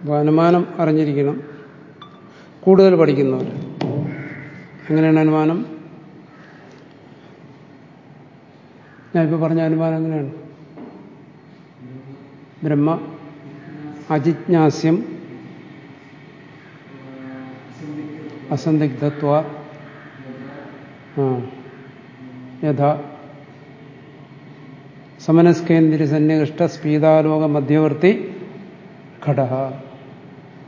അപ്പോൾ അനുമാനം അറിഞ്ഞിരിക്കണം. കൂടുതൽ പഠിക്കുന്നവർ. എങ്ങനെയാണ് അനുമാനം? ഞാനിപ്പോൾ പറഞ്ഞ അനുമാനം എങ്ങനെയാണ്? ബ്രഹ്മ അജിജ്ഞാസ്യം അസന്ദിഗ്ധത്വ യഥ സമനസ്കേന്ദ്ര സന്നികൃഷ്ട സ്പീതാലോക മധ്യവർത്തി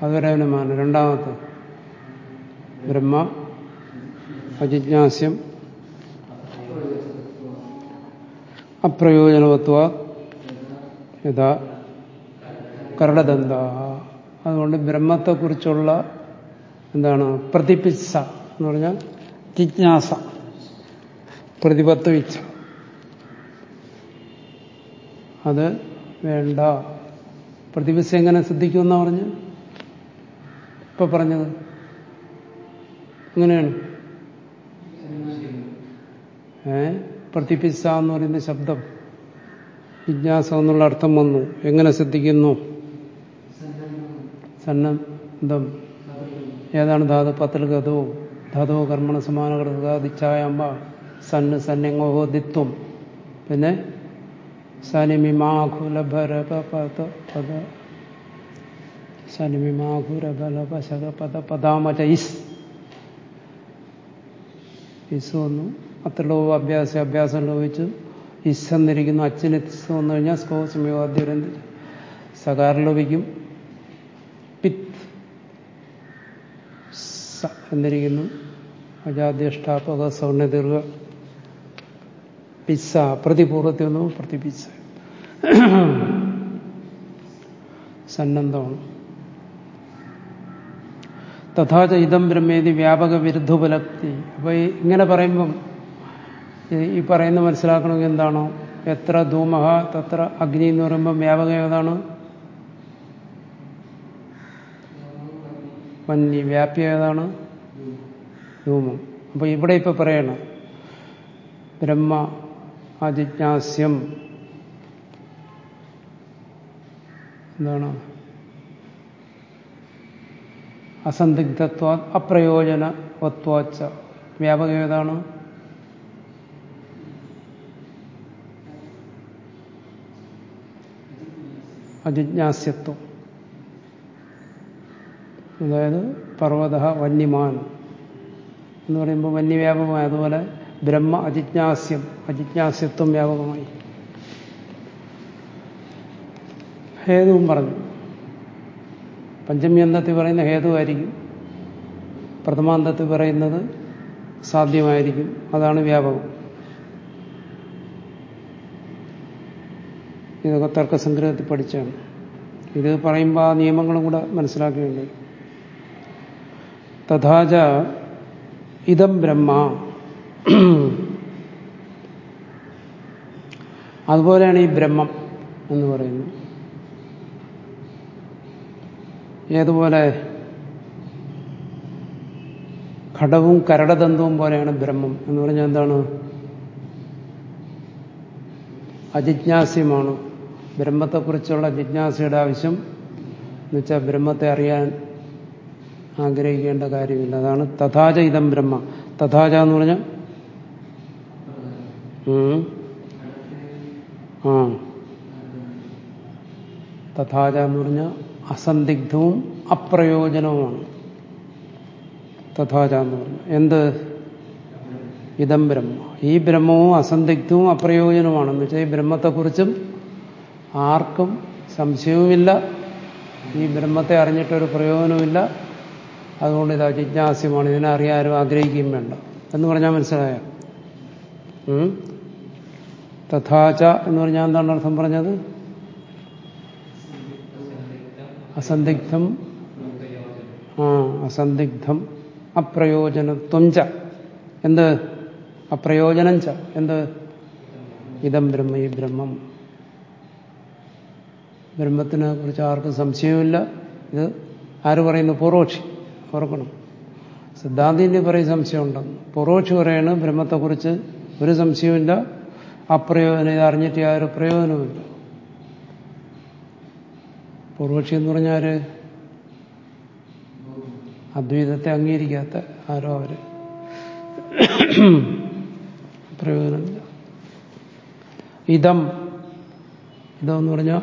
അനുമാനം രണ്ടാമത്തെ ബ്രഹ്മ അജിജ്ഞാസ്യം അപ്രയോജനവത്വ യഥാ കരടദന്ത അതുകൊണ്ട് ബ്രഹ്മത്തെക്കുറിച്ചുള്ള എന്താണ്? പ്രതിപിച്ച എന്ന് പറഞ്ഞാൽ ജിജ്ഞാസ പ്രതിപത്വ അത് വേണ്ട. പ്രതിപിച്ച എങ്ങനെ സിദ്ധിക്കുമെന്നാ പറഞ്ഞ്? ഇപ്പൊ പറഞ്ഞത്? അങ്ങനെയാണ്. ഏ? പ്രതിപിസ എന്ന് പറയുന്ന ശബ്ദം. ജിജ്ഞാസ എന്നുള്ള അർത്ഥം വന്നു. എങ്ങനെ ശ്രദ്ധിക്കുന്നു? സന്നദ്ധം ഏതാണ് ധാതു? പത്തിൽ ഗതോ ധാതോ കർമ്മണ സമാനകൃതാദിച്ഛായമ്പ സന്ന് സന്നങ്ങോഹോ ദിത്വം. പിന്നെ? സനിമിമാഘുരബലപശക പദ. പദാമച ഇസ് വന്നു അത്രലോ അഭ്യാസ അഭ്യാസം ലോപിച്ചു ഇസ് എന്നിരിക്കുന്നു അച്ഛന് ഇസ് വന്നു കഴിഞ്ഞാൽ സ്കോ സമയവാദ്യം സകാർ ലോപിക്കും പിത്ത് സ എന്നിരിക്കുന്നു അജാദ്യഷ്ടാപക സൗണ്യദീർഘ പിസ്സ പ്രതിപൂർവത്തിൽ വന്നു പ്രതിപിച്ച സന്നദ്ധമാണ്. തഥാച ഇതം ബ്രഹ്മേതി വ്യാപക വിരുദ്ധോപലപ്തി. അപ്പൊ ഇങ്ങനെ പറയുമ്പം ഈ പറയുന്ന മനസ്സിലാക്കണമെങ്കിൽ എന്താണോ? എത്ര ധൂമഹ തത്ര അഗ്നി എന്ന് പറയുമ്പോൾ വ്യാപകം ഏതാണ്? വന്നി വ്യാപ്തി ഏതാണ്? ധൂമം. അപ്പൊ ഇവിടെ ഇപ്പൊ പറയണം ബ്രഹ്മ അജിജ്ഞാസ്യം എന്താണ്? അസന്ദിഗ്ധത്വ അപ്രയോജനവത്വാച്ച. വ്യാപകം ഏതാണ്? അജിജ്ഞാസ്യത്വം. അതായത് പർവത വന്യമാൻ എന്ന് പറയുമ്പോൾ വന്യവ്യാപകമായി. അതുപോലെ ബ്രഹ്മ അജിജ്ഞാസ്യം അജിജ്ഞാസ്യത്വം വ്യാപകമായി. ഹേതുവും പറഞ്ഞു. പഞ്ചമി അന്തത്തിൽ പറയുന്ന ഹേതുവായിരിക്കും. പ്രഥമാന്തത്തിൽ പറയുന്നത് സാധ്യമായിരിക്കും. അതാണ് വ്യാപകം. ഇതൊക്കെ തർക്കസംഗ്രഹത്തിൽ പഠിച്ചാണ്. ഇത് പറയുമ്പോൾ ആ നിയമങ്ങളും കൂടെ മനസ്സിലാക്കേണ്ടി. തഥാച ഇതം ബ്രഹ്മ. അതുപോലെയാണ് ഈ ബ്രഹ്മം എന്ന് പറയുന്നത്. ഏതുപോലെ ഘടവും കരടതന്തുവും പോലെയാണ് ബ്രഹ്മം എന്ന് പറഞ്ഞാൽ എന്താണ്? അജിജ്ഞാസ്യമാണ്. ബ്രഹ്മത്തെക്കുറിച്ചുള്ള ജിജ്ഞാസയുടെ ആവശ്യം എന്നുവെച്ചാൽ ബ്രഹ്മത്തെ അറിയാൻ ആഗ്രഹിക്കേണ്ട കാര്യമില്ല. അതാണ് തഥാച ഇതം ബ്രഹ്മ. തഥാച എന്ന് പറഞ്ഞാൽ? ആ. തഥാച എന്ന് പറഞ്ഞാൽ അസന്ദിഗ്ധവും അപ്രയോജനവുമാണ്. തഥാച എന്ന് പറഞ്ഞു. എന്ത്? ഇതം ബ്രഹ്മ. ഈ ബ്രഹ്മവും അസന്ദിഗ്ധവും അപ്രയോജനവുമാണെന്ന് വെച്ചാൽ ഈ ബ്രഹ്മത്തെക്കുറിച്ചും ആർക്കും സംശയവുമില്ല. ഈ ബ്രഹ്മത്തെ അറിഞ്ഞിട്ടൊരു പ്രയോജനവുമില്ല. അതുകൊണ്ട് ഇത് അജിജ്ഞാസ്യമാണ് ഇതിനെ അറിയാനും ആഗ്രഹിക്കുകയും വേണ്ട. എന്ന് പറഞ്ഞാൽ മനസ്സിലായ. തഥാച എന്ന് പറഞ്ഞാൽ എന്താണ് അർത്ഥം പറഞ്ഞത്? അസന്ദിഗ്ധം ആ അസന്ദിഗ്ധം അപ്രയോജനത്വം ച. എന്ത്? അപ്രയോജനം ച. എന്ത്? ഇതം ബ്രഹ്മ ഈ ബ്രഹ്മം. ബ്രഹ്മത്തിനെ കുറിച്ച് ആർക്കും സംശയമില്ല ഇത് ആര് പറയുന്നു? പൂർവക്ഷി ഓർക്കണം. സിദ്ധാന്തിന്റെ പറയും സംശയമുണ്ടെന്ന് പൂർവക്ഷി പറയാണ് ബ്രഹ്മത്തെക്കുറിച്ച് ഒരു സംശയമില്ല അപ്രയോജനം ഇത് അറിഞ്ഞിട്ട് യാതൊരു പ്രയോജനവുമില്ല. പൂർവക്ഷി എന്ന് പറഞ്ഞാൽ അദ്വൈതത്തെ അംഗീകരിക്കാത്ത ആരോ അവർ? പ്രയോജനമില്ല ഇതം. ഇതെന്ന് പറഞ്ഞാൽ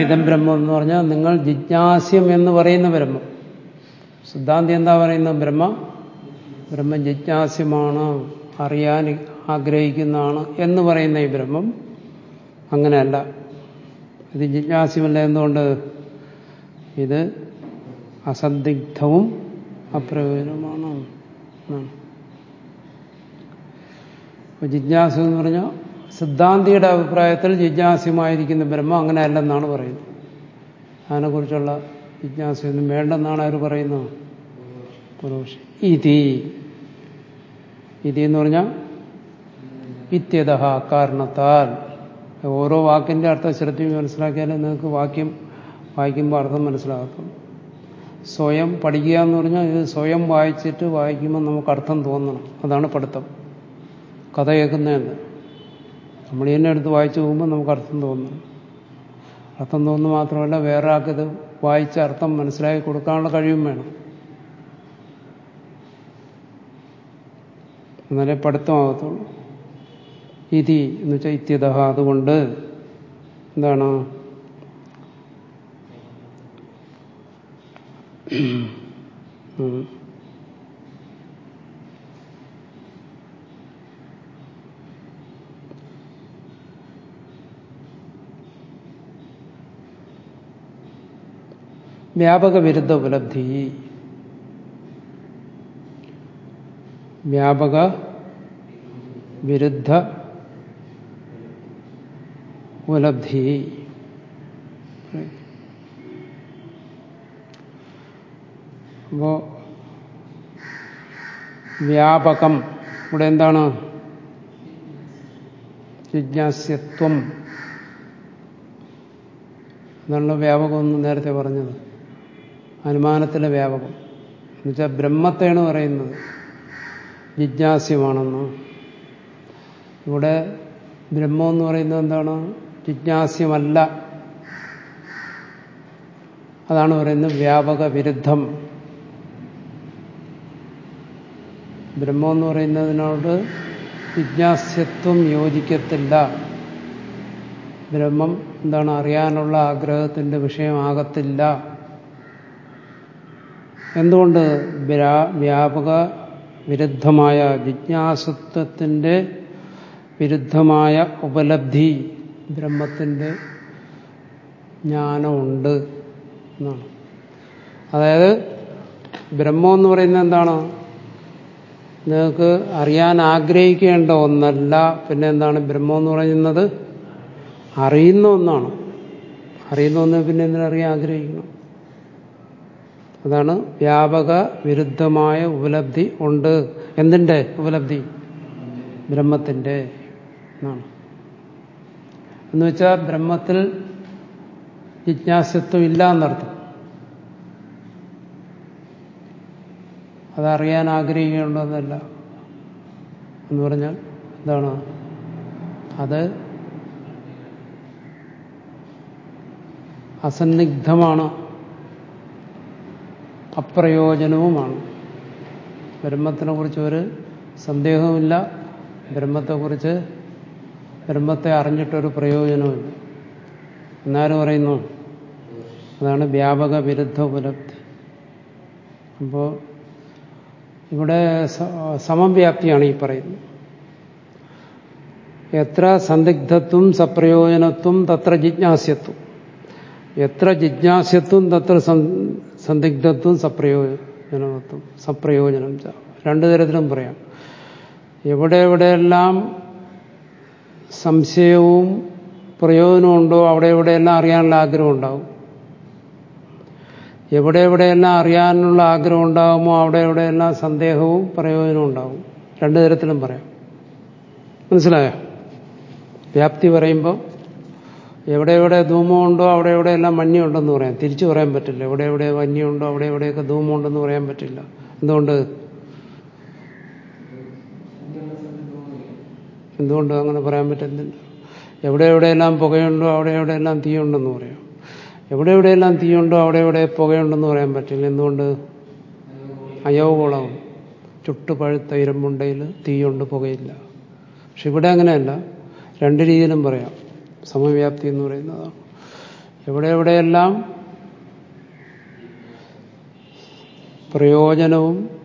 ഇതം ബ്രഹ്മം എന്ന് പറഞ്ഞാൽ നിങ്ങൾ ജിജ്ഞാസ്യം എന്ന് പറയുന്ന ബ്രഹ്മം. സിദ്ധാന്തി എന്താ പറയുന്ന ബ്രഹ്മ ബ്രഹ്മം ജിജ്ഞാസ്യമാണ് അറിയാൻ ആഗ്രഹിക്കുന്നതാണ് എന്ന് പറയുന്ന ഈ ബ്രഹ്മം അങ്ങനെയല്ല. ഇത് ജിജ്ഞാസ്യമല്ല എന്തുകൊണ്ട്? ഇത് അസന്ദിഗ്ധവും അപ്രയോജനവുമാണ്. അപ്പൊ ജിജ്ഞാസ എന്ന് പറഞ്ഞാൽ സിദ്ധാന്തിയുടെ അഭിപ്രായത്തിൽ ജിജ്ഞാസ്യമായിരിക്കുന്ന ബ്രഹ്മം അങ്ങനെ അല്ലെന്നാണ് പറയുന്നത്. അതിനെക്കുറിച്ചുള്ള ജിജ്ഞാസയൊന്നും വേണ്ടെന്നാണ് അവർ പറയുന്നത്. ഇതി. ഇതി എന്ന് പറഞ്ഞാൽ ഇത്യത കാരണത്താൽ. ഓരോ വാക്കിന്റെ അർത്ഥം ശ്രദ്ധിച്ച് മനസ്സിലാക്കിയാലേ നിങ്ങൾക്ക് വാക്യം വായിക്കുമ്പോൾ അർത്ഥം മനസ്സിലാകത്തുള്ളൂ. സ്വയം പഠിക്കുക എന്ന് പറഞ്ഞാൽ ഇത് സ്വയം വായിച്ചിട്ട് വായിക്കുമ്പോൾ നമുക്ക് അർത്ഥം തോന്നണം. അതാണ് പഠിത്തം. കഥ കേൾക്കുന്നതെന്ന്. നമ്മൾ തന്നെ എടുത്ത് വായിച്ചു പോകുമ്പോൾ നമുക്ക് അർത്ഥം തോന്നണം അർത്ഥം തോന്നുന്നു മാത്രമല്ല വേറെ ആൾക്കത് വായിച്ച അർത്ഥം മനസ്സിലാക്കി കൊടുക്കാനുള്ള കഴിവും വേണം. എന്നാലേ പഠിത്തമാകത്തുള്ളൂ. ഇതി എന്ന് വെച്ചാൽ ഇത്യത അതുകൊണ്ട് എന്താണ്. വ്യാപക വിരുദ്ധ ഉപലബ്ധി വ്യാപക വിരുദ്ധ ഉപലബ്ധി അപ്പോ വ്യാപകം ഇവിടെ എന്താണ്? ജിജ്ഞാസ്യത്വം. എന്നുള്ള വ്യാപകം എന്ന് നേരത്തെ പറഞ്ഞത്. അനുമാനത്തിലെ വ്യാപകം. എന്നുവെച്ചാൽ ബ്രഹ്മത്തെയാണ് പറയുന്നത്. ജിജ്ഞാസ്യമാണെന്ന്. ഇവിടെ ബ്രഹ്മം എന്ന് പറയുന്നത് എന്താണ്? ജിജ്ഞാസ്യമല്ല. അതാണ് പറയുന്നത് വ്യാപക വിരുദ്ധം ബ്രഹ്മം എന്ന് പറയുന്നതിനോട് ജിജ്ഞാസ്യത്വം യോജിക്കത്തില്ല. ബ്രഹ്മം എന്താണ് അറിയാനുള്ള ആഗ്രഹത്തിന്റെ വിഷയമാകത്തില്ല. എന്തുകൊണ്ട് വ്യാ- വ്യാപക വിരുദ്ധമായ ജിജ്ഞാസത്വത്തിന്റെ വിരുദ്ധമായ ഉപലബ്ധി ബ്രഹ്മത്തിന്റെ ജ്ഞാനമുണ്ട് എന്നാണ്. അതായത് ബ്രഹ്മം എന്ന് പറയുന്നത് എന്താണ്? നിങ്ങൾക്ക് അറിയാൻ ആഗ്രഹിക്കേണ്ട ഒന്നല്ല. പിന്നെ എന്താണ് ബ്രഹ്മം എന്ന് പറയുന്നത്? അറിയുന്ന ഒന്നാണ്. അറിയുന്ന ഒന്ന് പിന്നെ എന്തിനറിയാൻ ആഗ്രഹിക്കണം? അതാണ് വ്യാപക വിരുദ്ധമായ ഉപലബ്ധി ഉണ്ട്. എന്തിന്റെ ഉപലബ്ധി? ബ്രഹ്മത്തിന്റെ എന്നാണ്. എന്ന് വെച്ചാൽ ബ്രഹ്മത്തിൽ ജിജ്ഞാസത്വം ഇല്ല എന്നർത്ഥം അതറിയാൻ ആഗ്രഹിക്കേണ്ടതല്ല എന്ന് പറഞ്ഞാൽ എന്താണ്? അത് അസന്നിഗ്ധമാണ് അപ്രയോജനവുമാണ്. ബ്രഹ്മത്തിനെ കുറിച്ച് ഒരു സന്ദേഹവുമില്ല ബ്രഹ്മത്തെക്കുറിച്ച് ബ്രഹ്മത്തെ അറിഞ്ഞിട്ടൊരു പ്രയോജനമില്ല എന്നാരും പറയുന്നു അതാണ് വ്യാപക വിരുദ്ധ ഉപലബ്ധി. അപ്പോൾ ഇവിടെ സമവ്യാപ്തിയാണ് ഈ പറയുന്നത്. എത്ര സന്ദിഗ്ധത്വം സപ്രയോജനത്വം തത്ര ജിജ്ഞാസ്യത്വം. എത്ര ജിജ്ഞാസ്യത്വം തത്ര സന്- സന്ദിഗ്ധത്വം സപ്രയോജനത്വം സപ്രയോജനം. രണ്ടു തരത്തിലും പറയാം. എവിടെ എവിടെയെല്ലാം സംശയവും പ്രയോജനമുണ്ടോ അവിടെ എവിടെയെല്ലാം അറിയാനുള്ള ആഗ്രഹം ഉണ്ടാവും. എവിടെ എവിടെയെല്ലാം അറിയാനുള്ള ആഗ്രഹം ഉണ്ടാകുമോ അവിടെ എവിടെയെല്ലാം സന്ദേഹവും പ്രയോജനവും ഉണ്ടാവും. രണ്ടു തരത്തിലും പറയാം. മനസ്സിലായോ? വ്യാപ്തി പറയുമ്പോൾ എവിടെ എവിടെ ധൂമമുണ്ടോ അവിടെ എവിടെയെല്ലാം മഞ്ഞുണ്ടെന്ന് പറയാം. തിരിച്ചു പറയാൻ പറ്റില്ല. എവിടെ എവിടെ മഞ്ഞുണ്ടോ അവിടെ എവിടെയൊക്കെ ധൂമമുണ്ടെന്ന് പറയാൻ പറ്റില്ല. എന്തുകൊണ്ട്? എന്തുകൊണ്ട് അങ്ങനെ പറയാൻ പറ്റുന്നില്ല എവിടെ എവിടെയെല്ലാം പുകയുണ്ടോ അവിടെ എവിടെയെല്ലാം തീയുണ്ടെന്ന് പറയാം. എവിടെ എവിടെയെല്ലാം തീയുണ്ടോ അവിടെ എവിടെ പുകയുണ്ടെന്ന് പറയാൻ പറ്റില്ല. എന്തുകൊണ്ട്? അയോഗോളം ചുട്ടു പഴുത്ത ഇരുമ്പുണ്ടയിൽ തീയുണ്ട് പുകയില്ല. പക്ഷെ ഇവിടെ അങ്ങനെയല്ല. രണ്ട് രീതിയിലും പറയാം. സമവ്യാപ്തി എന്ന് പറയുന്നതാണ്. എവിടെ എവിടെയെല്ലാം പ്രയോജനവും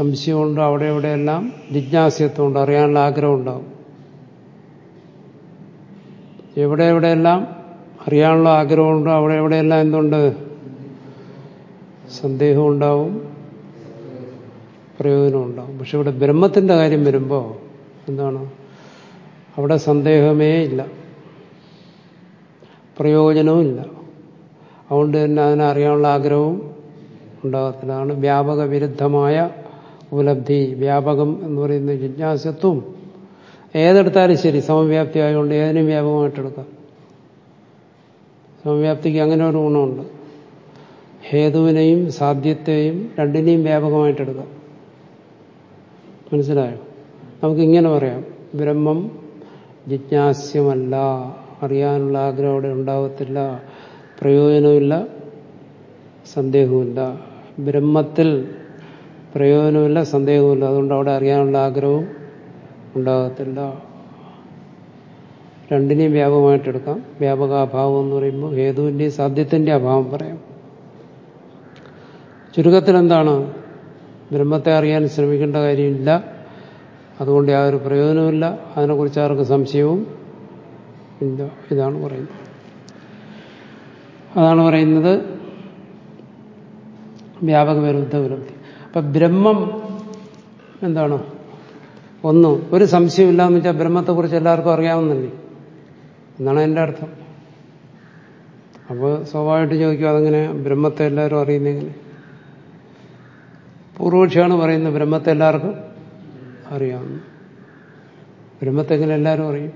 സംശയമുണ്ട്? അവിടെ എവിടെയെല്ലാം ജിജ്ഞാസ്യത്വമുണ്ട് അറിയാനുള്ള ആഗ്രഹം ഉണ്ടാവും എവിടെ എവിടെയെല്ലാം അറിയാനുള്ള ആഗ്രഹമുണ്ടോ അവിടെ എവിടെയെല്ലാം എന്തുണ്ട്? സന്ദേഹം ഉണ്ടാവും പ്രയോജനം ഉണ്ടാവും പക്ഷെ ഇവിടെ ബ്രഹ്മത്തിന്റെ കാര്യം വരുമ്പോൾ എന്താണ്? അവിടെ സന്ദേഹമേ ഇല്ല. പ്രയോജനവും ഇല്ല. അതുകൊണ്ട് തന്നെ അതിനെ അറിയാനുള്ള ആഗ്രഹവും ഉണ്ടാകത്തില്ല. അതാണ് വ്യാപക വിരുദ്ധമായ ഉപലബ്ധി വ്യാപകം എന്ന് പറയുന്ന ജിജ്ഞാസത്വം ഏതെടുത്താലും ശരി സമവ്യാപ്തി ആയതുകൊണ്ട് ഏതിനും വ്യാപകമായിട്ടെടുക്കാം സമവ്യാപ്തിക്ക് അങ്ങനെ ഒരു ഗുണമുണ്ട്. ഹേതുവിനെയും സാധ്യത്തെയും രണ്ടിനെയും വ്യാപകമായിട്ടെടുക്കാം മനസ്സിലായോ? നമുക്കിങ്ങനെ പറയാം. ബ്രഹ്മം ജിജ്ഞാസ്യമല്ല. അറിയാനുള്ള ആഗ്രഹം അവിടെ ഉണ്ടാകത്തില്ല പ്രയോജനമില്ല. സന്ദേഹമില്ല ബ്രഹ്മത്തിൽ പ്രയോജനമില്ല സന്ദേഹമില്ല അതുകൊണ്ട് അവിടെ അറിയാനുള്ള ആഗ്രഹവും ഉണ്ടാകത്തില്ല. രണ്ടിനെയും വ്യാപകമായിട്ടെടുക്കാം വ്യാപകാഭാവം എന്ന് പറയുമ്പോൾ ഹേതുവിന്റെയും സാധ്യത്തിന്റെ അഭാവം പറയാം. ചുരുക്കത്തിൽ എന്താണ് ബ്രഹ്മത്തെ അറിയാൻ ശ്രമിക്കേണ്ട കാര്യമില്ല. അതുകൊണ്ട് യാതൊരു പ്രയോജനവുമില്ല. അതിനെക്കുറിച്ച് ആർക്ക് സംശയവും ഇല്ല. ഇതാണ് പറയുന്നത്. അതാണ് പറയുന്നത് വ്യാപക വിരുദ്ധ വിരുദ്ധി. അപ്പൊ ബ്രഹ്മം എന്താണ്? ഒന്ന് ഒരു സംശയമില്ല എന്ന് വെച്ചാൽ ബ്രഹ്മത്തെക്കുറിച്ച് എല്ലാവർക്കും അറിയാവുന്നല്ലേ എന്നാണ് എന്റെ അർത്ഥം. അപ്പോൾ സ്വാഭാവികമായിട്ട് ചോദിക്കും അതങ്ങനെ ബ്രഹ്മത്തെ എല്ലാവരും അറിയുന്നെങ്ങനെ പൂർവക്ഷിയാണ് പറയുന്നത് ബ്രഹ്മത്തെ എല്ലാവർക്കും അറിയാവുന്നു ബ്രഹ്മത്തെ എങ്ങനെ എല്ലാവരും അറിയും?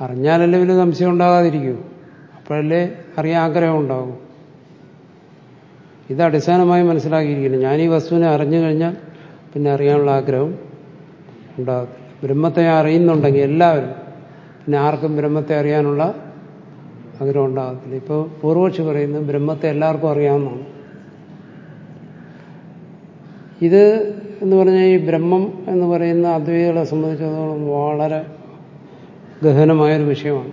അറിഞ്ഞാലല്ലേ വലിയ സംശയം ഉണ്ടാകാതിരിക്കൂ. അപ്പോഴല്ലേ അറിയാൻ ആഗ്രഹം ഉണ്ടാകും. ഇത് അടിസ്ഥാനമായി മനസ്സിലാക്കിയിരിക്കുന്നു. ഞാൻ ഈ വസ്തുവിനെ അറിഞ്ഞു കഴിഞ്ഞാൽ പിന്നെ അറിയാനുള്ള ആഗ്രഹം ഉണ്ടാകത്തില്ല. ബ്രഹ്മത്തെ അറിയുന്നുണ്ടെങ്കിൽ എല്ലാവരും പിന്നെ ആർക്കും ബ്രഹ്മത്തെ അറിയാനുള്ള ആഗ്രഹം ഉണ്ടാകത്തില്ല. ഇപ്പോൾ പൂർവക്ഷി പറയുന്നത് ബ്രഹ്മത്തെ എല്ലാവർക്കും അറിയാവുന്നതാണ്. ഇത് എന്ന് പറഞ്ഞാൽ ഈ ബ്രഹ്മം എന്ന് പറയുന്ന അദ്വൈതികളെ സംബന്ധിച്ചിടത്തോളം വളരെ ഗഹനമായൊരു വിഷയമാണ്.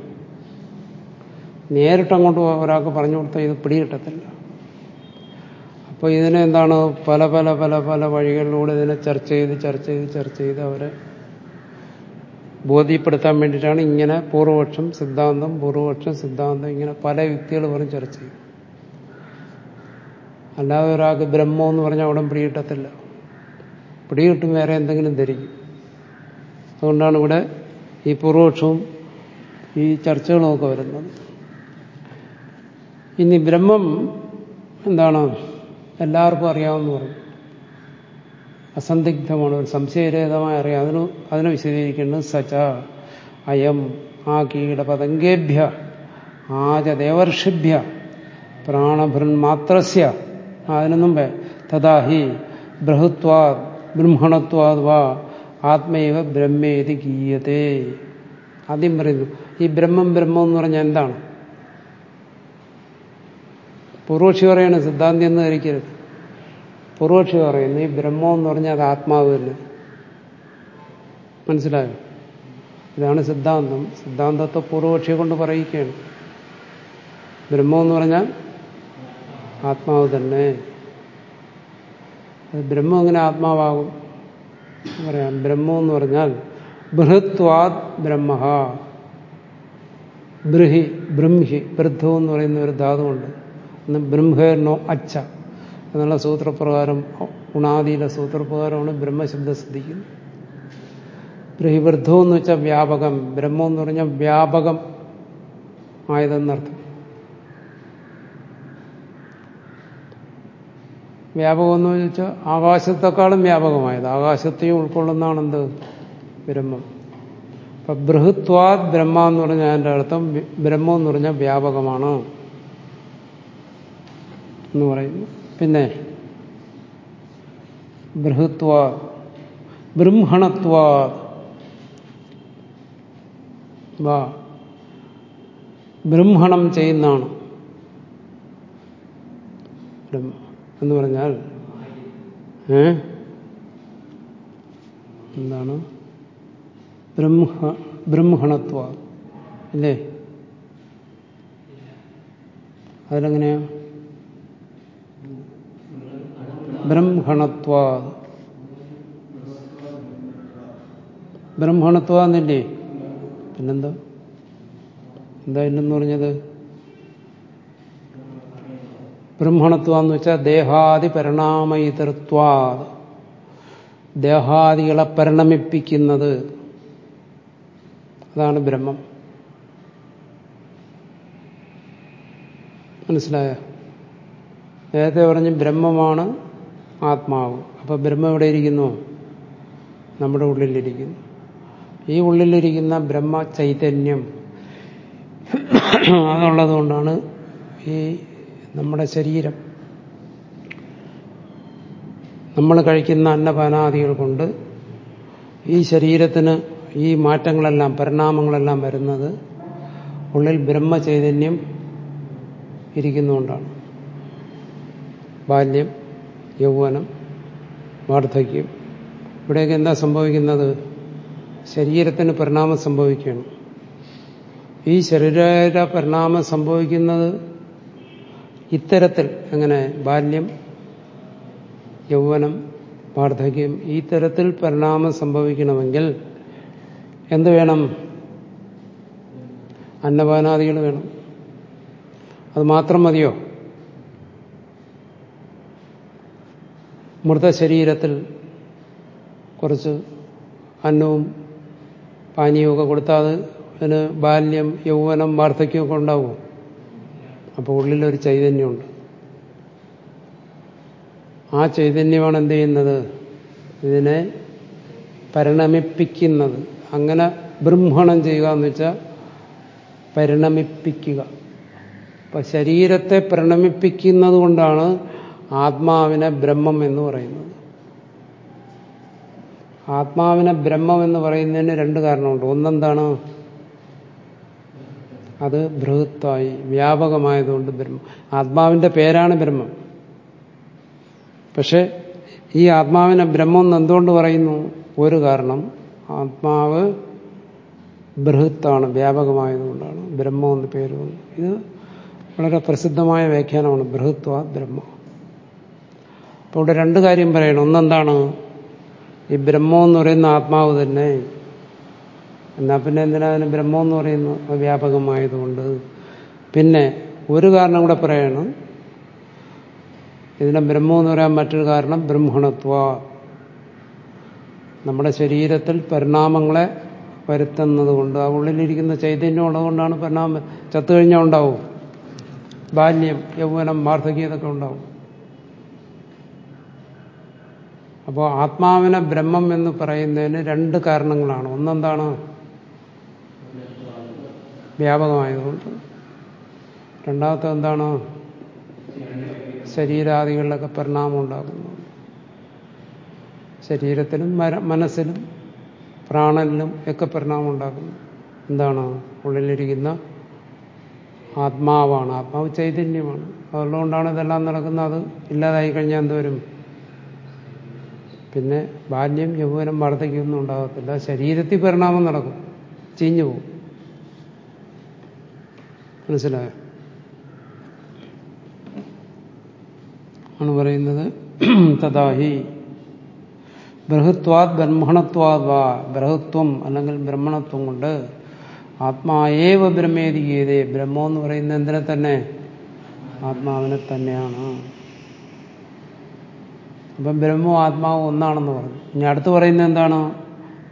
നേരിട്ട് അങ്ങോട്ട് ഒരാൾക്ക് പറഞ്ഞു കൊടുത്താൽ ഇത് പിടികിട്ടത്തില്ല. അപ്പോൾ ഇതിനെ എന്താണ് പല പല പല പല വഴികളിലൂടെ ഇതിനെ ചർച്ച ചെയ്ത് ചർച്ച ചെയ്ത് ചർച്ച ചെയ്ത് അവരെ ബോധ്യപ്പെടുത്താൻ വേണ്ടിയിട്ടാണ് ഇങ്ങനെ പൂർവപക്ഷം സിദ്ധാന്തം പൂർവപക്ഷം സിദ്ധാന്തം ഇങ്ങനെ പല യുക്തികൾ പറഞ്ഞ് ചർച്ച ചെയ്യും. അല്ലാതെ ഒരാൾക്ക് ബ്രഹ്മം എന്ന് പറഞ്ഞാൽ അവിടെ പിടികിട്ടത്തില്ല. പിടികിട്ടും വേറെ എന്തെങ്കിലും ധരിക്കും. അതുകൊണ്ടാണ് ഇവിടെ ഈ പൂർവപക്ഷവും ഈ ചർച്ചകളുമൊക്കെ വരുന്നത്. ഇനി ബ്രഹ്മം എന്താണ്? എല്ലാവർക്കും അറിയാമെന്ന് പറഞ്ഞു. അസന്ദിഗ്ധമാണ് ഒരു സംശയരഹിതമായി അറിയാം. അതിന് അതിനെ വിശദീകരിക്കുന്നത് സച അയം ആ ആദ ദേവർഷിഭ്യ പ്രാണഭൃൻ മാത്രസ്യ. അതിനു മുമ്പേ തഥാഹി ബൃഹത്വാ ബ്രഹ്മണത്വാ വാ ആത്മൈവ ബ്രഹ്മേതി ഗീയത്തെ. ആദ്യം പറയുന്നു ഈ ബ്രഹ്മം ബ്രഹ്മം എന്ന് പറഞ്ഞാൽ എന്താണ്? പൂർവക്ഷി പറയാണ് സിദ്ധാന്തി എന്ന് ധരിക്കരുത്. പൂർവക്ഷി പറയുന്നു ഈ ബ്രഹ്മം എന്ന് പറഞ്ഞാൽ അത് ആത്മാവ് തന്നെ. മനസ്സിലായോ? ഇതാണ് സിദ്ധാന്തം. സിദ്ധാന്തത്തെ പൂർവക്ഷിയെ കൊണ്ട് പറയിക്കുകയാണ്. ബ്രഹ്മം എന്ന് പറഞ്ഞാൽ ആത്മാവ് തന്നെ. ബ്രഹ്മം എങ്ങനെ ആത്മാവാകും? പറയാം ബ്രഹ്മം എന്ന് പറഞ്ഞാൽ ബൃഹത്വാത് ബ്രഹ്മ ബൃഹി ബ്രഹ്മി വൃദ്ധം എന്ന് പറയുന്ന ഒരു ധാതുവുണ്ട്. അന്ന് ബ്രഹ്മേർണോ അച്ച എന്നുള്ള സൂത്രപ്രകാരം ഉണാദിയിലെ സൂത്രപ്രകാരമാണ് ബ്രഹ്മശബ്ദം ശ്രദ്ധിക്കുന്നത്. ബ്രഹിവൃദ്ധം എന്ന് വെച്ചാൽ വ്യാപകം. ബ്രഹ്മം എന്ന് പറഞ്ഞാൽ വ്യാപകം ആയതെന്നർത്ഥം. വ്യാപകം എന്ന് ചോദിച്ചാൽ ആകാശത്തെക്കാളും വ്യാപകമായത്. ആകാശത്തെയും ഉൾക്കൊള്ളുന്നതാണ് എന്ത് ബ്രഹ്മം. അപ്പൊ ബൃഹത്വാത് ബ്രഹ്മ എന്ന് പറഞ്ഞാൽ അതിന്റെ അർത്ഥം ബ്രഹ്മം എന്ന് പറഞ്ഞാൽ വ്യാപകമാണ്. എന്ന് പറയുന്നു. പിന്നെ ബൃഹത്വ ബ്രഹ്മണത്വ ബ്രഹ്മണം ചെയ്യുന്നതാണ്. എന്ന് പറഞ്ഞാൽ ഏ? എന്താണ്? ബ്രഹ്മ ബ്രഹ്മണത്വ. അല്ലേ അതിലെങ്ങനെയാ? ബ്രഹ്മണത്വ. ബ്രഹ്മണത്വ എന്നല്ലേ? പിന്നെന്താ? എന്താ ഇല്ലെന്ന് പറഞ്ഞത്? ബ്രഹ്മണത്വ എന്ന് വെച്ചാൽ ദേഹാദി പരിണാമയിതൃത്വ ദേഹാദികളെ പരിണമിപ്പിക്കുന്നത്. അതാണ് ബ്രഹ്മം. മനസ്സിലായ? നേരത്തെ പറഞ്ഞ് ബ്രഹ്മമാണ് ആത്മാവ്. അപ്പൊ ബ്രഹ്മം എവിടെ ഇരിക്കുന്നു? നമ്മുടെ ഉള്ളിലിരിക്കുന്നു. ഈ ഉള്ളിലിരിക്കുന്ന ബ്രഹ്മ ചൈതന്യം അതുള്ളത് കൊണ്ടാണ് ഈ നമ്മുടെ ശരീരം. നമ്മൾ കഴിക്കുന്ന അന്നപാനാദികൾ കൊണ്ട് ഈ ശരീരത്തിന് ഈ മാറ്റങ്ങളെല്ലാം പരിണാമങ്ങളെല്ലാം വരുന്നത് ഉള്ളിൽ ബ്രഹ്മചൈതന്യം ഇരിക്കുന്നുകൊണ്ടാണ് ബാല്യം. യൗവനം വാർദ്ധക്യം. ഇവിടെയൊക്കെ എന്താ സംഭവിക്കുന്നത്? ശരീരത്തിന് പരിണാമം സംഭവിക്കുകയാണ് ഈ ശരീര പരിണാമം സംഭവിക്കുന്നത് ഇത്തരത്തിൽ അങ്ങനെ ബാല്യം യൗവനം വാർദ്ധക്യം ഈ തരത്തിൽ പരിണാമം സംഭവിക്കണമെങ്കിൽ എന്ത് വേണം? അന്നപാനാദികൾ വേണം. അത് മാത്രം മതിയോ? മൃതശരീരത്തിൽ കുറച്ച് അന്നവും പാനീയവും കൊടുത്താൽ അതിന് ബാല്യം യൗവനം വാർദ്ധക്യമൊക്കെ ഉണ്ടാവും. അപ്പോൾ ഉള്ളിലൊരു ചൈതന്യമുണ്ട്. ആ ചൈതന്യമാണ് എന്ത് ചെയ്യുന്നത്? ഇതിനെ പരിണമിപ്പിക്കുന്നത്. അങ്ങനെ ബ്രഹ്മണം ചെയ്യുക എന്ന് വെച്ചാൽ പരിണമിപ്പിക്കുക. അപ്പൊ ശരീരത്തെ പരിണമിപ്പിക്കുന്നത് കൊണ്ടാണ് ആത്മാവിനെ ബ്രഹ്മം എന്ന് പറയുന്നത്. ആത്മാവിനെ ബ്രഹ്മം എന്ന് പറയുന്നതിന് രണ്ട് കാരണമുണ്ട്. ഒന്നെന്താണ്? അത് ബൃഹത്തായി വ്യാപകമായതുകൊണ്ട് ബ്രഹ്മം. ആത്മാവിന്റെ പേരാണ് ബ്രഹ്മം. പക്ഷെ ഈ ആത്മാവിനെ ബ്രഹ്മം എന്ന് എന്തുകൊണ്ട് പറയുന്നു? ഒരു കാരണം ആത്മാവ് ബൃഹത്താണ് വ്യാപകമായതുകൊണ്ടാണ്. ബ്രഹ്മം എന്ന് പേര് ഇത് വളരെ പ്രസിദ്ധമായ വ്യാഖ്യാനമാണ്. ബൃഹത്വ ബ്രഹ്മ. അപ്പോൾ ഇവിടെ രണ്ട് കാര്യം പറയണം. ഒന്നെന്താണ്? ഈ ബ്രഹ്മം എന്ന് പറയുന്ന ആത്മാവ് തന്നെ. എന്നാ പിന്നെ എന്തിനാ അതിന് ബ്രഹ്മം എന്ന് പറയുന്നു വ്യാപകമായതുകൊണ്ട്. പിന്നെ ഒരു കാരണം കൂടെ പറയണം. ഇതിനെ ബ്രഹ്മം എന്ന് പറയാൻ മറ്റൊരു കാരണം ബ്രഹ്മണത്വ. നമ്മുടെ ശരീരത്തിൽ പരിണാമങ്ങളെ വരുത്തുന്നത് കൊണ്ട് ആ ഉള്ളിലിരിക്കുന്ന ചൈതന്യം ഉള്ളതുകൊണ്ടാണ് പരിണാമം ചത്തുകഴിഞ്ഞാൽ ഉണ്ടാവും. ബാല്യം യൗവനം വാർദ്ധക്യം ഇതൊക്കെ ഉണ്ടാവും. അപ്പോൾ ആത്മാവിനെ ബ്രഹ്മം എന്ന് പറയുന്നതിന് രണ്ട് കാരണങ്ങളാണ്. ഒന്നെന്താണ്? വ്യാപകമായതുകൊണ്ട്. രണ്ടാമത്തെ എന്താണ്? ശരീരാദികളിലൊക്കെ പരിണാമം ഉണ്ടാകുന്നു. ശരീരത്തിലും മനസ്സിലും പ്രാണനിലും ഒക്കെ പരിണാമം ഉണ്ടാക്കുന്നു എന്താണ്? ഉള്ളിലിരിക്കുന്ന ആത്മാവാണ്. ആത്മാവ് ചൈതന്യമാണ്. അതുകൊണ്ടാണ് ഇതെല്ലാം നടക്കുന്നത്. അത് ഇല്ലാതായി കഴിഞ്ഞാൽ എന്തോരും പിന്നെ ബാല്യം യൗവനം വാർദ്ധക്യമൊന്നും ഉണ്ടാകത്തില്ല. ശരീരത്തിൽ പരിണാമം നടക്കും. ചീഞ്ഞു പോകും. മനസ്സിലായോ? ആണ് പറയുന്നത്. തഥാഹി ബൃഹത്വാത് ബ്രഹ്മണത്വാത് വാ ബൃഹത്വം അല്ലെങ്കിൽ ബ്രഹ്മണത്വം കൊണ്ട് ആത്മായേവ ബ്രഹ്മേതികീയതേ ബ്രഹ്മം എന്ന് പറയുന്നത് എന്തിനെ തന്നെ? ആത്മാവിനെ തന്നെയാണ്. അപ്പം ബ്രഹ്മവും ആത്മാവും ഒന്നാണെന്ന് പറഞ്ഞു. ഇനി അടുത്ത് പറയുന്നത് എന്താണ്?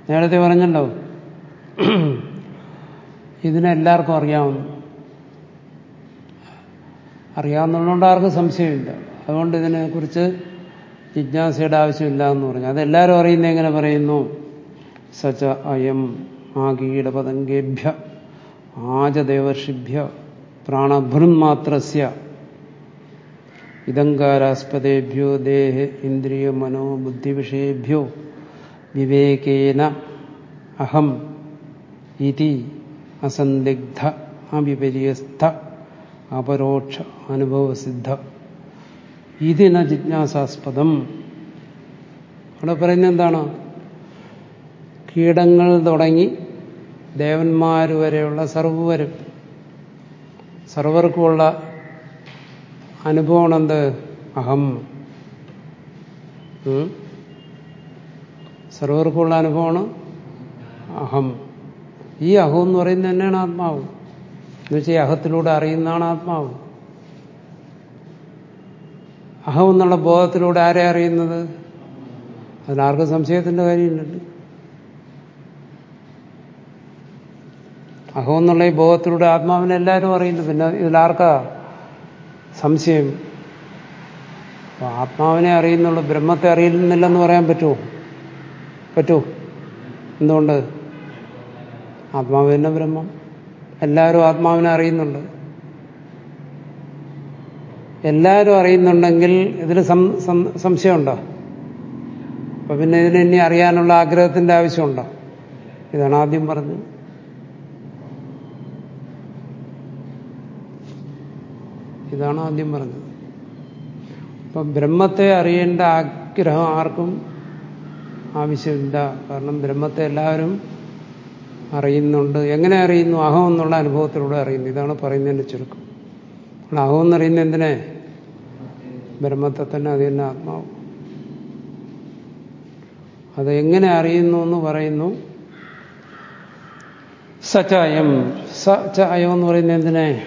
നേരത്തെ പറഞ്ഞല്ലോ. ഇതിനെല്ലാവർക്കും അറിയാവുന്നു. അറിയാവുന്നതുകൊണ്ട് ആർക്കും സംശയമില്ല. അതുകൊണ്ട് ഇതിനെക്കുറിച്ച് ജിജ്ഞാസയുടെ ആവശ്യമില്ല എന്ന് പറഞ്ഞു. അതെല്ലാവരും അറിയുന്ന എങ്ങനെ പറയുന്നു? സച്ച അയം ആകീടപതംഗേഭ്യ ആജദേവർഷിഭ്യ പ്രാണഭൃന്മാത്രസ്യ ഇതങ്കാരാസ്പദേഭ്യോ ദേഹ ഇന്ദ്രിയ മനോ ബുദ്ധിവിഷയേഭ്യോ വിവേകേന അഹം ഇതി അസന്ദിഗ്ധ അവിപര്യസ്ഥ അപരോക്ഷ അനുഭവസിദ്ധ. ഇതിന ജിജ്ഞാസാസ്പദം. അവിടെ പറയുന്നത് എന്താണ്? കീടങ്ങൾ തുടങ്ങി ദേവന്മാർ വരെയുള്ള സർവരും സർവർക്കുമുള്ള അനുഭവമാണ് എന്ത് അഹം സർവർക്കുള്ള അനുഭവമാണ് അഹം. ഈ അഹം എന്ന് പറയുന്നത് തന്നെയാണ് ആത്മാവ്. എന്നുവെച്ചാൽ ഈ അഹത്തിലൂടെ അറിയുന്നതാണ് ആത്മാവ്. അഹം എന്നുള്ള ബോധത്തിലൂടെ ആരെ അറിയുന്നത്? അതിനാർക്ക് സംശയത്തിന്റെ കാര്യമില്ലല്ലോ. അഹം എന്നുള്ള ഈ ബോധത്തിലൂടെ ആത്മാവിനെ എല്ലാവരും അറിയുന്നു. പിന്നെ ഇതിലാർക്കാ? സംശയം. ആത്മാവിനെ അറിയുന്നുള്ളൂ ബ്രഹ്മത്തെ അറിയുന്നില്ലെന്ന് പറയാൻ പറ്റുമോ? പറ്റുമോ എന്തുകൊണ്ട്? ആത്മാവ് തന്നെ ബ്രഹ്മം. എല്ലാവരും ആത്മാവിനെ അറിയുന്നുണ്ട്. എല്ലാവരും അറിയുന്നുണ്ടെങ്കിൽ ഇതിൽ സംശയമുണ്ടോ? അപ്പൊ പിന്നെ ഇതിനെ ഇനി അറിയാനുള്ള ആഗ്രഹത്തിന്റെ ആവശ്യമുണ്ടോ? ഇതാണ് ആദ്യം പറഞ്ഞത്. ഇതാണ് ആദ്യം പറഞ്ഞത്. അപ്പൊ ബ്രഹ്മത്തെ അറിയേണ്ട ആഗ്രഹം ആർക്കും ആവശ്യമില്ല. കാരണം ബ്രഹ്മത്തെ എല്ലാവരും അറിയുന്നുണ്ട്. എങ്ങനെ അറിയുന്നു? അഹം എന്നുള്ള അനുഭവത്തിലൂടെ അറിയുന്നു. ഇതാണ് പറയുന്നതിന്റെ ചുരുക്കം. അഹം എന്നറിയുന്ന എന്തിനെ? ബ്രഹ്മത്തെ തന്നെ അത് തന്നെ ആത്മാവ്. അത് എങ്ങനെ അറിയുന്നു എന്ന് പറയുന്നു. സചായം സ ച എന്ന് പറയുന്ന എന്തിനെ?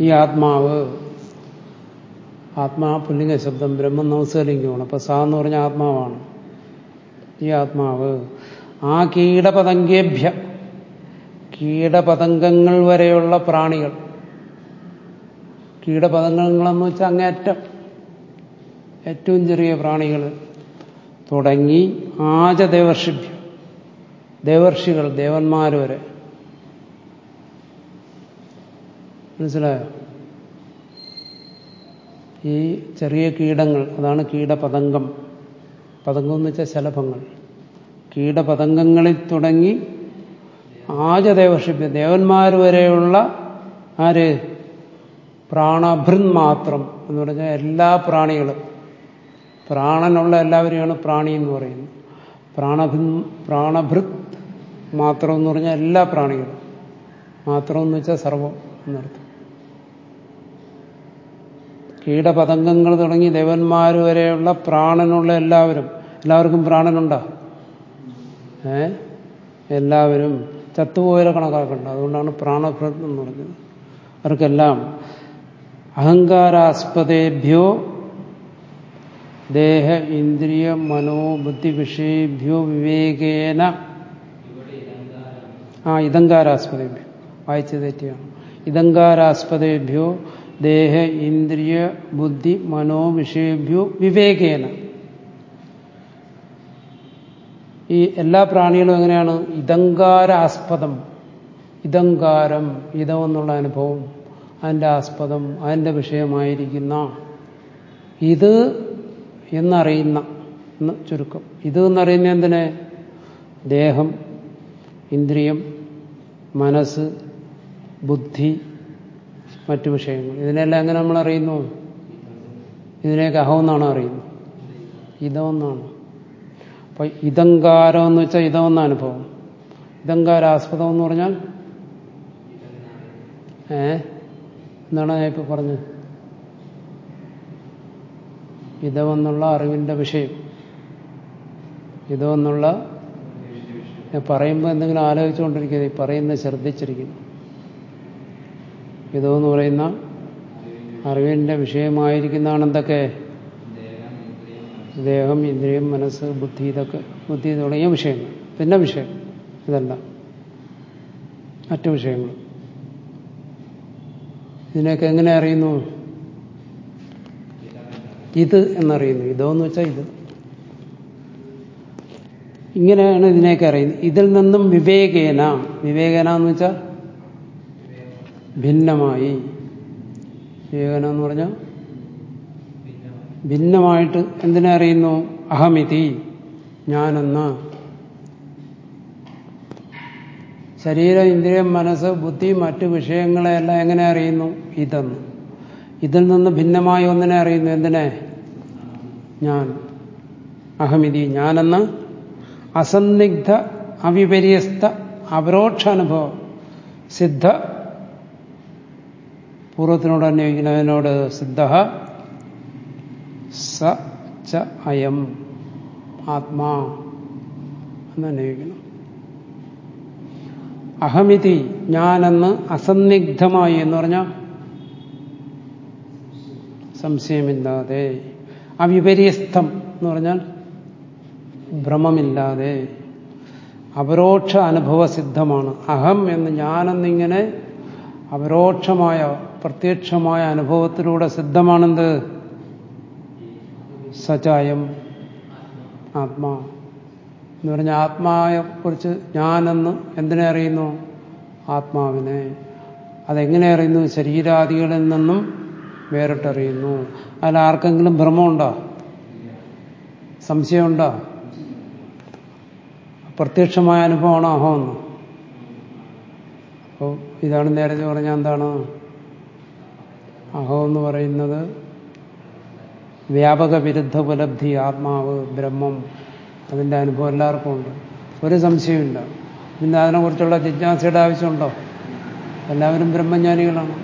ഈ ആത്മാവ് ആത്മാ പുല്ലിംഗ ശബ്ദം ബ്രഹ്മം നമസ്കരിക്കുകയാണ് അപ്പൊ സാ എന്ന് പറഞ്ഞ ആത്മാവാണ്. ഈ ആത്മാവ്. ആ കീടപതംഗേഭ്യ കീടപതംഗങ്ങൾ വരെയുള്ള പ്രാണികൾ. കീടപതംഗങ്ങളെന്ന് വെച്ചാൽ അങ്ങേറ്റം ഏറ്റവും ചെറിയ പ്രാണികൾ തുടങ്ങി ആജദേവർഷിഭ്യം ദേവർഷികൾ ദേവന്മാർ വരെ. മനസ്സിലായോ? ഈ ചെറിയ കീടങ്ങൾ അതാണ് കീടപതംഗം. പതംഗം എന്ന് വെച്ചാൽ ശലഭങ്ങൾ. കീടപതംഗങ്ങളിൽ തുടങ്ങി ആജദേവർഷിഭ്യം ദേവന്മാർ വരെയുള്ള ആര്? പ്രാണഭൃൻ മാത്രം എന്ന് പറഞ്ഞാൽ എല്ലാ പ്രാണികളും. പ്രാണനുള്ള എല്ലാവരെയാണ് പ്രാണി എന്ന് പറയുന്നത്. പ്രാണഭൃ പ്രാണഭൃത് മാത്രം എന്ന് പറഞ്ഞാൽ എല്ലാ പ്രാണികളും. മാത്രം എന്ന് വെച്ചാൽ സർവം എന്നർത്ഥം. കീടപതംഗങ്ങൾ തുടങ്ങി ദേവന്മാർ വരെയുള്ള പ്രാണനുള്ള എല്ലാവരും. എല്ലാവർക്കും പ്രാണനുണ്ടോ? ഏ? എല്ലാവരും ചത്തുപോയവരെ കണക്കാക്കണ്ട. അതുകൊണ്ടാണ് പ്രാണഭൃത് എന്ന് പറഞ്ഞത്. അവർക്കെല്ലാം അഹങ്കാരാസ്പദേഭ്യോ ദേഹ ഇന്ദ്രിയ മനോബുദ്ധി വിഷയേഭ്യോ വിവേകേന. ആ ഇതങ്കാരാസ്പദേഭ്യോ. വായിച്ചു തെറ്റിയാണ്. ഇതങ്കാരാസ്പദേഭ്യോ ദേഹ ഇന്ദ്രിയ ബുദ്ധി മനോവിഷയഭ്യു വിവേകേന. ഈ എല്ലാ പ്രാണികളും എങ്ങനെയാണ്? ഇതങ്കാരാസ്പദം ഇതങ്കാരം ഇതം എന്നുള്ള അനുഭവം അതിന്റെ ആസ്പദം അതിന്റെ വിഷയമായിരിക്കുന്ന ഇത് എന്നറിയുന്ന എന്ന് ചുരുക്കം. ഇത് എന്നറിയുന്ന എന്തിനെ? ദേഹം ഇന്ദ്രിയം മനസ്സ് ബുദ്ധി മറ്റു വിഷയങ്ങൾ. ഇതിനെല്ലാം എങ്ങനെ നമ്മൾ അറിയുന്നു ഇതിനെയൊക്കെ അഹമെന്നാണ് അറിയുന്നത്? ഇതമെന്നാണ്. അപ്പൊ ഇതങ്കാരം എന്ന് വെച്ചാൽ ഇതമെന്ന അനുഭവം. ഇതങ്കാരാസ്പദം എന്ന് പറഞ്ഞാൽ ഏ? എന്താണ് ഞാൻ ഇപ്പൊ പറഞ്ഞത്? ഇതമെന്നുള്ള അറിവിന്റെ വിഷയം. ഇതമെന്നുള്ള പറയുമ്പോൾ എന്തെങ്കിലും ആലോചിച്ചുകൊണ്ടിരിക്കുന്നത് ഈ പറയുന്നത് ശ്രദ്ധിച്ചിരിക്കുന്നു. ഇതെന്ന് പറയുന്ന അറിവിന്റെ വിഷയമായിരിക്കുന്നതാണ് എന്തൊക്കെ? ദേഹം ഇന്ദ്രിയം മനസ്സ് ബുദ്ധി ഇതൊക്കെ. ബുദ്ധി തുടങ്ങിയ വിഷയങ്ങൾ. പിന്നെ വിഷയം. ഇതല്ല. മറ്റു വിഷയങ്ങൾ. ഇതിനെയൊക്കെ എങ്ങനെ അറിയുന്നു? ഇത് എന്നറിയുന്നു. ഇതോന്ന് വെച്ചാൽ ഇത്. ഇങ്ങനെയാണ് ഇതിനെയൊക്കെ അറിയുന്നത്. ഇതിൽ നിന്നും വിവേകേന. വിവേകേന എന്ന് വെച്ചാൽ ഭിന്നമായി. വിവേകനം എന്ന് പറഞ്ഞാൽ ഭിന്നമായിട്ട് എന്തിനെ അറിയുന്നു? അഹമിതി ഞാനെന്ന്. ശരീരം ഇന്ദ്രിയം മനസ്സ് ബുദ്ധി മറ്റു വിഷയങ്ങളെയെല്ലാം എങ്ങനെ അറിയുന്നു? ഇതെന്ന്. ഇതിൽ നിന്ന് ഭിന്നമായി ഒന്നിനെ അറിയുന്നു. എന്തിനെ? ഞാൻ. അഹമിതി ഞാനെന്ന്. അസന്നിഗ്ധ അവിപര്യസ്ത അപരോക്ഷ അനുഭവം സിദ്ധ പൂർവത്തിനോട് അന്വയിക്കുന്നതിനോട് സിദ്ധ സ ച അയം ആത്മാ എന്ന് അന്വയിക്കണം അഹമിതി ഞാനെന്ന് അസന്നിഗ്ധമായി എന്ന് പറഞ്ഞാൽ സംശയമില്ലാതെ അവിപര്യസ്തം എന്ന് പറഞ്ഞാൽ ഭ്രമമില്ലാതെ അപരോക്ഷ അനുഭവസിദ്ധമാണ്. അഹം എന്ന് ഞാനെന്നിങ്ങനെ അപരോക്ഷമായ പ്രത്യക്ഷമായ അനുഭവത്തിലൂടെ സിദ്ധമാണെന്ത്? സചായം ആത്മാ. എന്ന് പറഞ്ഞ ആത്മാവെക്കുറിച്ച് ഞാനെന്ന് എന്തിനെ അറിയുന്നു? ആത്മാവിനെ. അതെങ്ങനെ അറിയുന്നു? ശരീരാദികളിൽ നിന്നും വേറിട്ടറിയുന്നു. അതിൽ ആർക്കെങ്കിലും ഭ്രമമുണ്ടോ? സംശയമുണ്ടോ? പ്രത്യക്ഷമായ അനുഭവമാണോ? എന്ന്. അപ്പോൾ ഇതാണ് നേരത്തെ പറഞ്ഞാൽ എന്താണ്? അഹം എന്ന് പറയുന്നത് വ്യാപക വിരുദ്ധ ഉപലബ്ധി ആത്മാവ് ബ്രഹ്മം അതിന്റെ അനുഭവം എല്ലാവർക്കും ഉണ്ട്. ഒരു സംശയമില്ല പിന്നെ അതിനെക്കുറിച്ചുള്ള ജിജ്ഞാസയുടെ ആവശ്യമുണ്ടോ? എല്ലാവരും ബ്രഹ്മജ്ഞാനികളാണ്.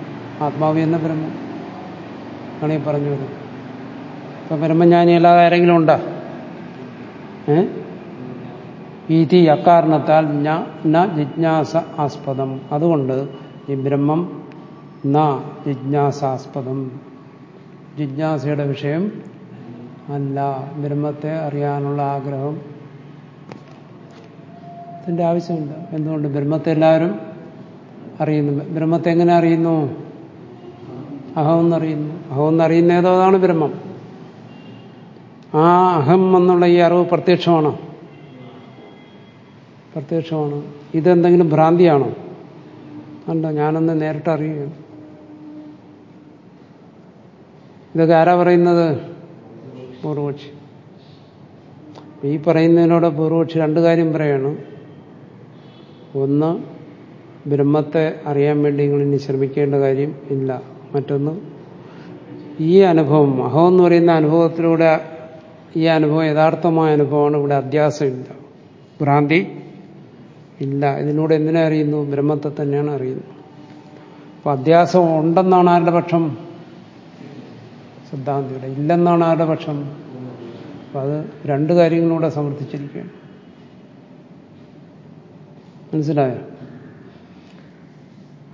ആത്മാവ് എന്ന ബ്രഹ്മം. ആണ് ഈ പറഞ്ഞു വരുന്നത്. ഇപ്പൊ ബ്രഹ്മജ്ഞാനി അല്ലാതെ ആരെങ്കിലും ഉണ്ടോ? ഏ? ഈതി അക്കാരണത്താൽ ന ജിജ്ഞാസ ആസ്പദം. അതുകൊണ്ട് ഈ ബ്രഹ്മം ജിജ്ഞാസാസ്പദം. ജിജ്ഞാസയുടെ വിഷയം അല്ല ബ്രഹ്മത്തെ അറിയാനുള്ള ആഗ്രഹം. ഇതിന്റെ ആവശ്യമുണ്ട്. എന്തുകൊണ്ട്? ബ്രഹ്മത്തെ എല്ലാവരും അറിയുന്നു. ബ്രഹ്മത്തെ എങ്ങനെ അറിയുന്നു? അഹമെന്നറിയുന്നു അഹമെന്നറിയുന്ന ഏതോ അതാണ് ബ്രഹ്മം. ആ അഹം എന്നുള്ള ഈ അറിവ് പ്രത്യക്ഷമാണോ? പ്രത്യക്ഷമാണ്. ഇതെന്തെങ്കിലും ഭ്രാന്തിയാണോ? അല്ല ഞാനൊന്ന് നേരിട്ട് അറിയുകയാണ് ഇതൊക്കെ ആരാ പറയുന്നത്? പൂർവപക്ഷി ഈ പറയുന്നതിനോട് പൂർവപക്ഷി രണ്ട് കാര്യം പറയണം. ഒന്ന് ബ്രഹ്മത്തെ അറിയാൻ വേണ്ടി നിങ്ങൾ ഇനി ശ്രമിക്കേണ്ട കാര്യം ഇല്ല. മറ്റൊന്ന് ഈ അനുഭവം അഹം എന്ന് പറയുന്ന അനുഭവത്തിലൂടെ ഈ അനുഭവം യഥാർത്ഥമായ അനുഭവമാണ്. ഇവിടെ അധ്യാസമില്ല. ഭ്രാന്തി ഇല്ല. ഇതിലൂടെ എന്തിനെ അറിയുന്നു? ബ്രഹ്മത്തെ തന്നെയാണ് അറിയുന്നത്. അപ്പൊ അധ്യാസം ഉണ്ടെന്നാണ് ആരുടെ പക്ഷം? സിദ്ധാന്തിയുടെ ഇല്ലെന്നാണ് ആരുടെ പക്ഷം? അപ്പൊ അത് രണ്ട് കാര്യങ്ങളൂടെ സമർത്ഥിച്ചിരിക്കുകയാണ്. മനസ്സിലായോ?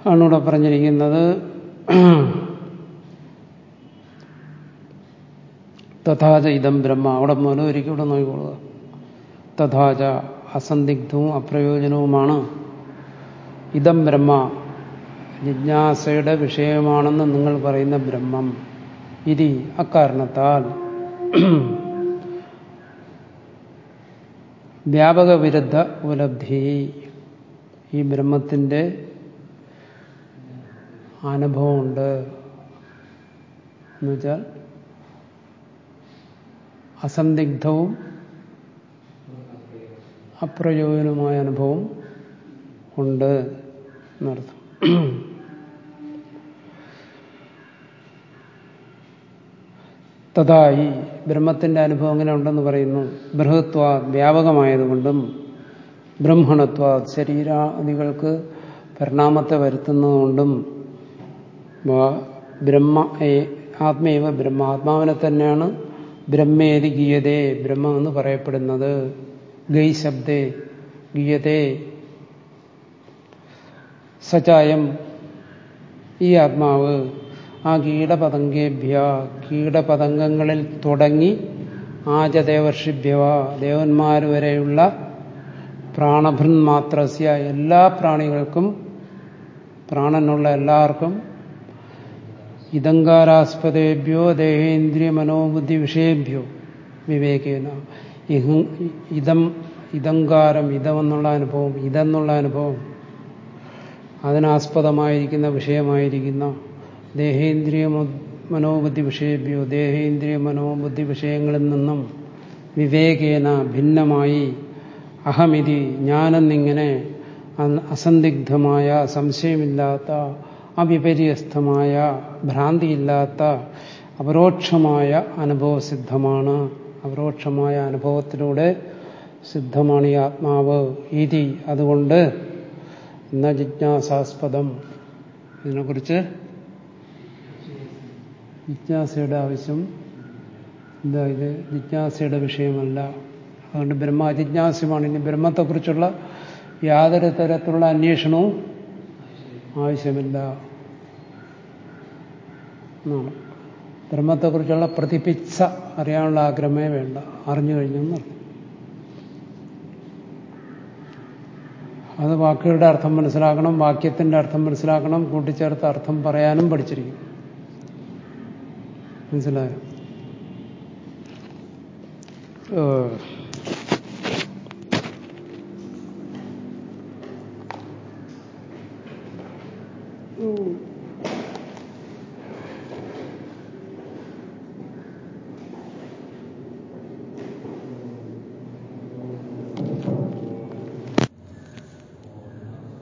ആണിവിടെ പറഞ്ഞിരിക്കുന്നത് തഥാച ഇതം ബ്രഹ്മ. അവിടെ മൂലം ഒരിക്കൽ ഇവിടെ നോക്കിക്കൊള്ളുക തഥാച അസന്ദിഗ്ധവും അപ്രയോജനവുമാണ് ഇതം ബ്രഹ്മ. ജിജ്ഞാസയുടെ വിഷയമാണെന്ന് നിങ്ങൾ പറയുന്ന ബ്രഹ്മം. ഇതി അക്കാരണത്താൽ വ്യാപക വിരുദ്ധ ഉപലബ്ധി. ഈ ബ്രഹ്മത്തിന്റെ അനുഭവമുണ്ട്. എന്നുവെച്ചാൽ അസന്ദിഗ്ധവും അപ്രയോജനവുമായ അനുഭവം ഉണ്ട് എന്നർത്ഥം. തഥായി ബ്രഹ്മത്തിന്റെ അനുഭവം അങ്ങനെ ഉണ്ടെന്ന് പറയുന്നു. ബൃഹത്വ വ്യാപകമായതുകൊണ്ടും ബ്രഹ്മണത്വ ശരീരാദികൾക്ക് പരിണാമത്തെ വരുത്തുന്നതുകൊണ്ടും ബ്രഹ്മ ആത്മേവ ബ്രഹ്മ ആത്മാവിനെ തന്നെയാണ് ബ്രഹ്മേതി ഗീയതേ ബ്രഹ്മം എന്ന് പറയപ്പെടുന്നത്. ഗൈ ശബ്ദേ ഗീയതേ സചായം ഈ ആത്മാവ് ആ കീടപതംഗേഭ്യ കീടപതംഗങ്ങളിൽ തുടങ്ങി ആചദേവർഷിഭ്യവ ദേവന്മാർ വരെയുള്ള പ്രാണഭൃൻ മാത്രസ്യ എല്ലാ പ്രാണികൾക്കും പ്രാണനുള്ള എല്ലാവർക്കും ഇതങ്കാരാസ്പദേഭ്യോ ദേഹേന്ദ്രിയ മനോബുദ്ധി വിഷയേഭ്യോ വിവേകേന. ഇതം ഇതങ്കാരം ഇതമെന്നുള്ള അനുഭവം ഇതെന്നുള്ള അനുഭവം അതിനാസ്പദമായിരിക്കുന്ന വിഷയമായിരിക്കുന്ന ദേഹേന്ദ്രിയ മനോബുദ്ധി വിഷയഭ്യോ ദേഹേന്ദ്രിയ മനോബുദ്ധി വിഷയങ്ങളിൽ നിന്നും വിവേകേന ഭിന്നമായി. അഹമിതി ഞാനെന്നിങ്ങനെ അസന്ദിഗ്ധമായ സംശയമില്ലാത്ത അവിപര്യസ്തമായ ഭ്രാന്തിയില്ലാത്ത അപരോക്ഷമായ അനുഭവസിദ്ധമാണ് അപരോക്ഷമായ അനുഭവത്തിലൂടെ സിദ്ധമാണ് ഈ ആത്മാവ്. ഇതി അതുകൊണ്ട് എന്ന ജിജ്ഞാസാസ്പദം. ഇതിനെക്കുറിച്ച് ജിജ്ഞാസയുടെ ആവശ്യം. എന്താ ഇത്? ജിജ്ഞാസയുടെ വിഷയമല്ല. അതുകൊണ്ട് ബ്രഹ്മ അജിജ്ഞാസ്യമാണ് ഇനി ബ്രഹ്മത്തെക്കുറിച്ചുള്ള യാതൊരു തരത്തിലുള്ള അന്വേഷണവും ആവശ്യമില്ല. എന്നാണ്. ബ്രഹ്മത്തെക്കുറിച്ചുള്ള പ്രതിപിച്ച അറിയാനുള്ള ആഗ്രഹമേ വേണ്ട. അറിഞ്ഞു കഴിഞ്ഞു അത് വാക്കുകളുടെ അർത്ഥം മനസ്സിലാക്കണം വാക്യത്തിന്റെ അർത്ഥം മനസ്സിലാക്കണം കൂട്ടിച്ചേർത്ത് അർത്ഥം പറയാനും പഠിച്ചിരിക്കും. മനസ്സിലായോ? ഏഹ്